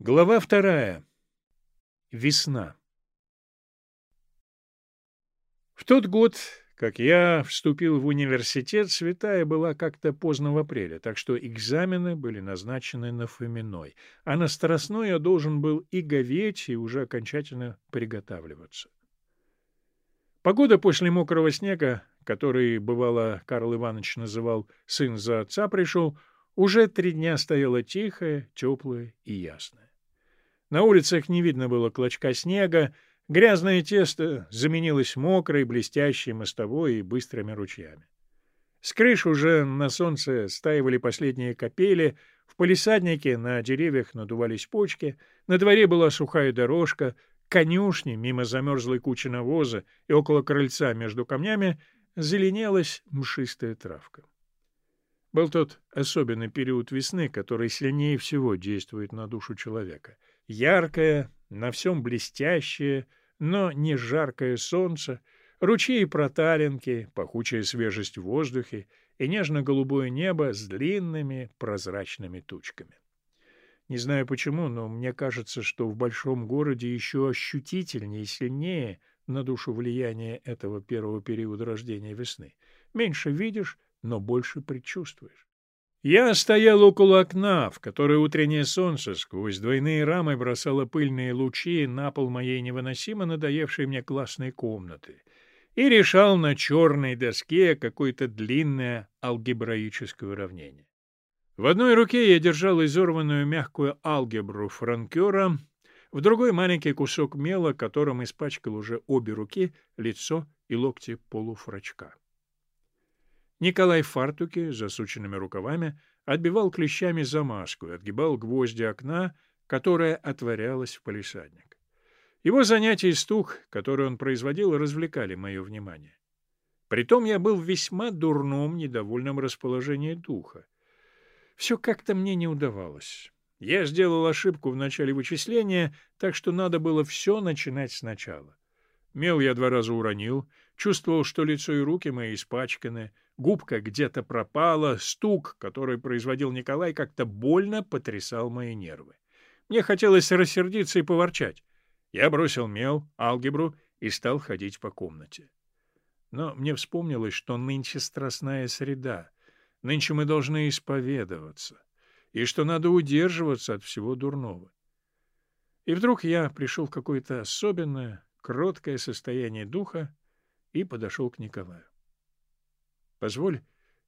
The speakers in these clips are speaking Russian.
Глава вторая. Весна. В тот год, как я вступил в университет, Святая была как-то поздно в апреле, так что экзамены были назначены на Фоминой, а на Страстной я должен был и говеть, и уже окончательно приготавливаться. Погода после мокрого снега, который, бывало, Карл Иванович называл «сын за отца пришел», уже три дня стояла тихая, теплая и ясная. На улицах не видно было клочка снега, грязное тесто заменилось мокрой, блестящей мостовой и быстрыми ручьями. С крыш уже на солнце стаивали последние капели, в палисаднике на деревьях надувались почки, на дворе была сухая дорожка, конюшни мимо замерзлой кучи навоза и около крыльца между камнями зеленелась мшистая травка. Был тот особенный период весны, который сильнее всего действует на душу человека — Яркое, на всем блестящее, но не жаркое солнце, ручьи и проталинки, пахучая свежесть в воздухе и нежно-голубое небо с длинными прозрачными тучками. Не знаю почему, но мне кажется, что в большом городе еще ощутительнее и сильнее на душу влияние этого первого периода рождения весны. Меньше видишь, но больше предчувствуешь. Я стоял около окна, в которое утреннее солнце сквозь двойные рамы бросало пыльные лучи на пол моей невыносимо надоевшей мне классной комнаты, и решал на черной доске какое-то длинное алгебраическое уравнение. В одной руке я держал изорванную мягкую алгебру франкера, в другой — маленький кусок мела, которым испачкал уже обе руки, лицо и локти полуфрачка. Николай в фартуке, засученными рукавами, отбивал клещами замазку и отгибал гвозди окна, которое отворялось в палисадник. Его занятия и стук, которые он производил, развлекали мое внимание. Притом я был в весьма дурном, недовольном расположении духа. Все как-то мне не удавалось. Я сделал ошибку в начале вычисления, так что надо было все начинать сначала. Мел я два раза уронил, чувствовал, что лицо и руки мои испачканы, губка где-то пропала, стук, который производил Николай, как-то больно потрясал мои нервы. Мне хотелось рассердиться и поворчать. Я бросил мел, алгебру и стал ходить по комнате. Но мне вспомнилось, что нынче страстная среда, нынче мы должны исповедоваться, и что надо удерживаться от всего дурного. И вдруг я пришел в какое-то особенное, кроткое состояние духа и подошел к Николаю. — Позволь,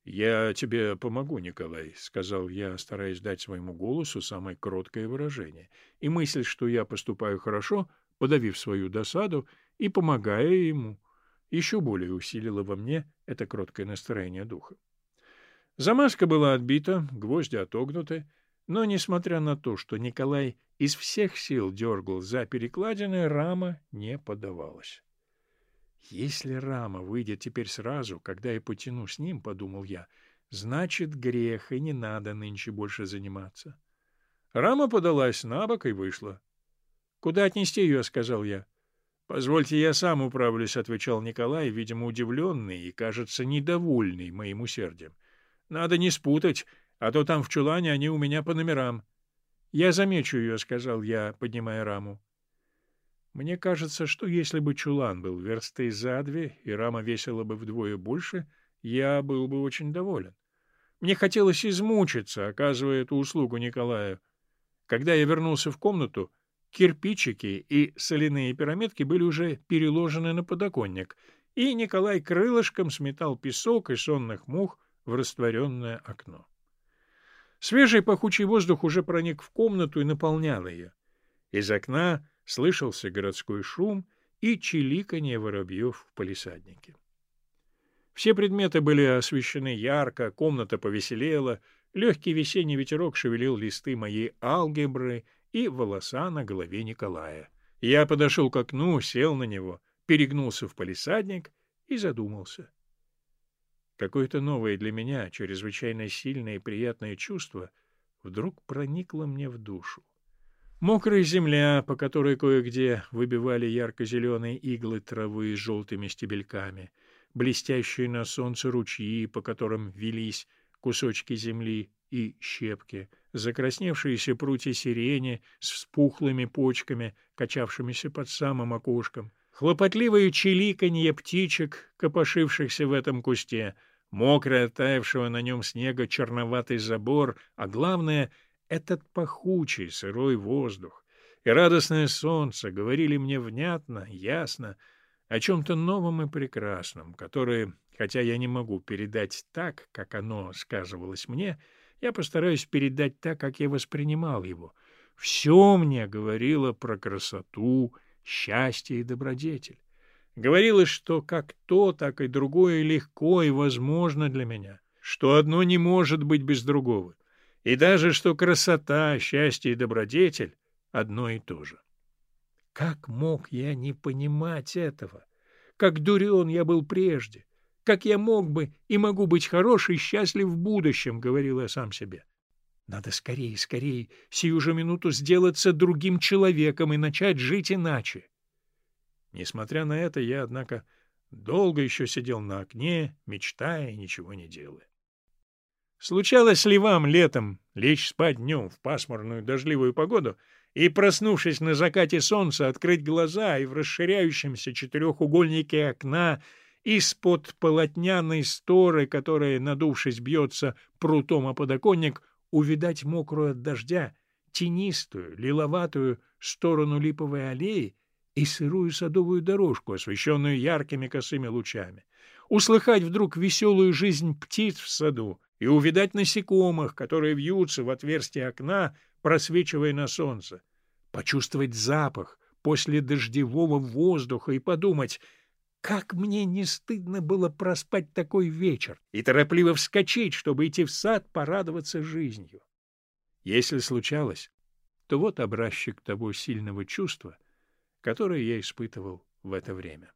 я тебе помогу, Николай, — сказал я, стараясь дать своему голосу самое кроткое выражение, и мысль, что я поступаю хорошо, подавив свою досаду и помогая ему, еще более усилила во мне это кроткое настроение духа. Замазка была отбита, гвозди отогнуты, но, несмотря на то, что Николай из всех сил дергал за перекладины, рама не подавалась. «Если рама выйдет теперь сразу, когда я потяну с ним, — подумал я, — значит, грех, и не надо нынче больше заниматься». Рама подалась на бок и вышла. «Куда отнести ее?» — сказал я. «Позвольте, я сам управлюсь», — отвечал Николай, видимо, удивленный и, кажется, недовольный моим усердием. «Надо не спутать, а то там в чулане они у меня по номерам. — Я замечу ее, — сказал я, поднимая раму. Мне кажется, что если бы чулан был версты за две, и рама весила бы вдвое больше, я был бы очень доволен. Мне хотелось измучиться, оказывая эту услугу Николаю. Когда я вернулся в комнату, кирпичики и соляные пирамидки были уже переложены на подоконник, и Николай крылышком сметал песок и сонных мух в растворенное окно. Свежий пахучий воздух уже проник в комнату и наполнял ее. Из окна слышался городской шум и чиликанье воробьев в палисаднике. Все предметы были освещены ярко, комната повеселела, легкий весенний ветерок шевелил листы моей алгебры и волоса на голове Николая. Я подошел к окну, сел на него, перегнулся в палисадник и задумался. Какое-то новое для меня, чрезвычайно сильное и приятное чувство вдруг проникло мне в душу. Мокрая земля, по которой кое-где выбивали ярко-зеленые иглы травы с желтыми стебельками, блестящие на солнце ручьи, по которым велись кусочки земли, и щепки, закрасневшиеся прутья сирени с вспухлыми почками, качавшимися под самым окошком, хлопотливое чиликанье птичек, копошившихся в этом кусте, мокрый оттаившего на нем снега черноватый забор, а главное — этот пахучий сырой воздух. И радостное солнце говорили мне внятно, ясно, о чем-то новом и прекрасном, которое, хотя я не могу передать так, как оно сказывалось мне, — я постараюсь передать так, как я воспринимал его. Все мне говорило про красоту, счастье и добродетель. Говорилось, что как то, так и другое легко и возможно для меня, что одно не может быть без другого, и даже что красота, счастье и добродетель — одно и то же. Как мог я не понимать этого? Как дурен я был прежде? Как я мог бы и могу быть хорош и счастлив в будущем, — говорил я сам себе. Надо скорее, скорее, сию же минуту сделаться другим человеком и начать жить иначе. Несмотря на это, я, однако, долго еще сидел на окне, мечтая и ничего не делая. Случалось ли вам летом лечь спать днем в пасмурную дождливую погоду и, проснувшись на закате солнца, открыть глаза и в расширяющемся четырехугольнике окна из-под полотняной сторы, которая, надувшись, бьется прутом о подоконник, увидать мокрую от дождя, тенистую, лиловатую сторону липовой аллеи и сырую садовую дорожку, освещенную яркими косыми лучами, услыхать вдруг веселую жизнь птиц в саду и увидать насекомых, которые вьются в отверстие окна, просвечивая на солнце, почувствовать запах после дождевого воздуха и подумать — как мне не стыдно было проспать такой вечер! и торопливо вскочить, чтобы идти в сад порадоваться жизнью. Если случалось, то вот образчик того сильного чувства, которое я испытывал в это время.